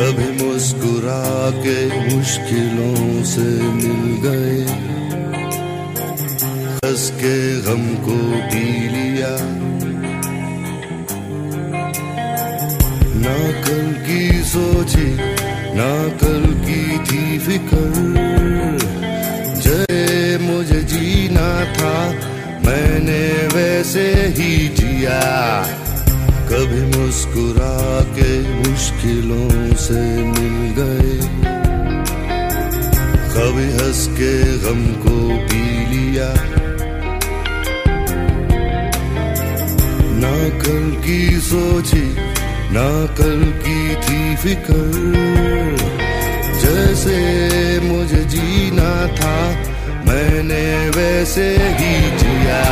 कभी मुस्कुरा के मुश्किलों से मिल गए। हंस के गम को पी लिया। ना कल की सोची ना कल की थी फ़िक्र। जय मुझे जीना था, मैंने वैसे ही जिया। कभी मुस्कुरा के मुश्किलों से मिल गए। कभी हंस के गम को पी लिया। ना कल की सोची ना कल की थी फिकर जैसे मुझे जीना था मैंने वैसे ही जिया।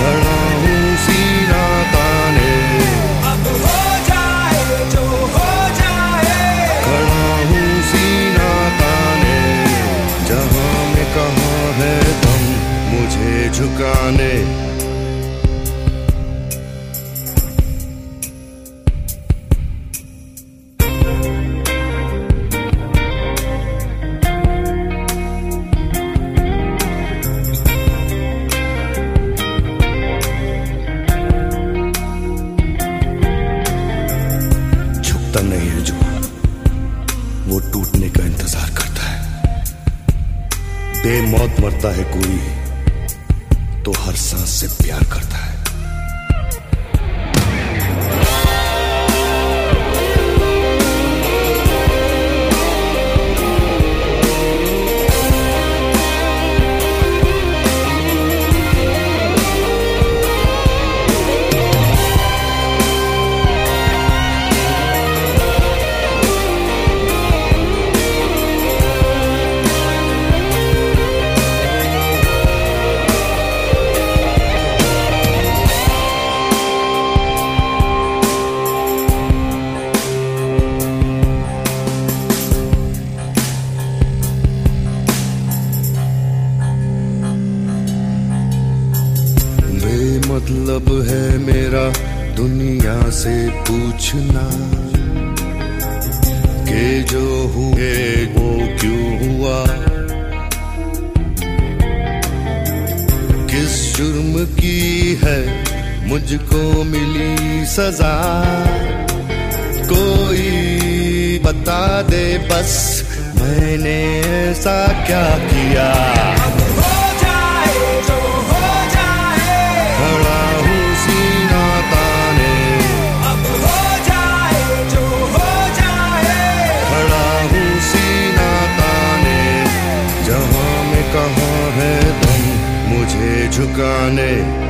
खड़ा हूँ सीना ताने खड़ा हूँ सीना ताने जहाँ में कहाँ है तुम मुझे झुकाने। झुकता नहीं है जो वो टूटने का इंतज़ार करता है। बेमौत मरता है कोई तो हर सांस से प्यार करता है। बेमतलब है मेरा दुनिया से पूछना के जो हुए वो क्यों हुआ? किस जुर्म की है मुझको मिली सजा? कोई बता दे बस मैंने ऐसा क्या किया? जहाँ में कहाँ है तुम मुझे झुकाने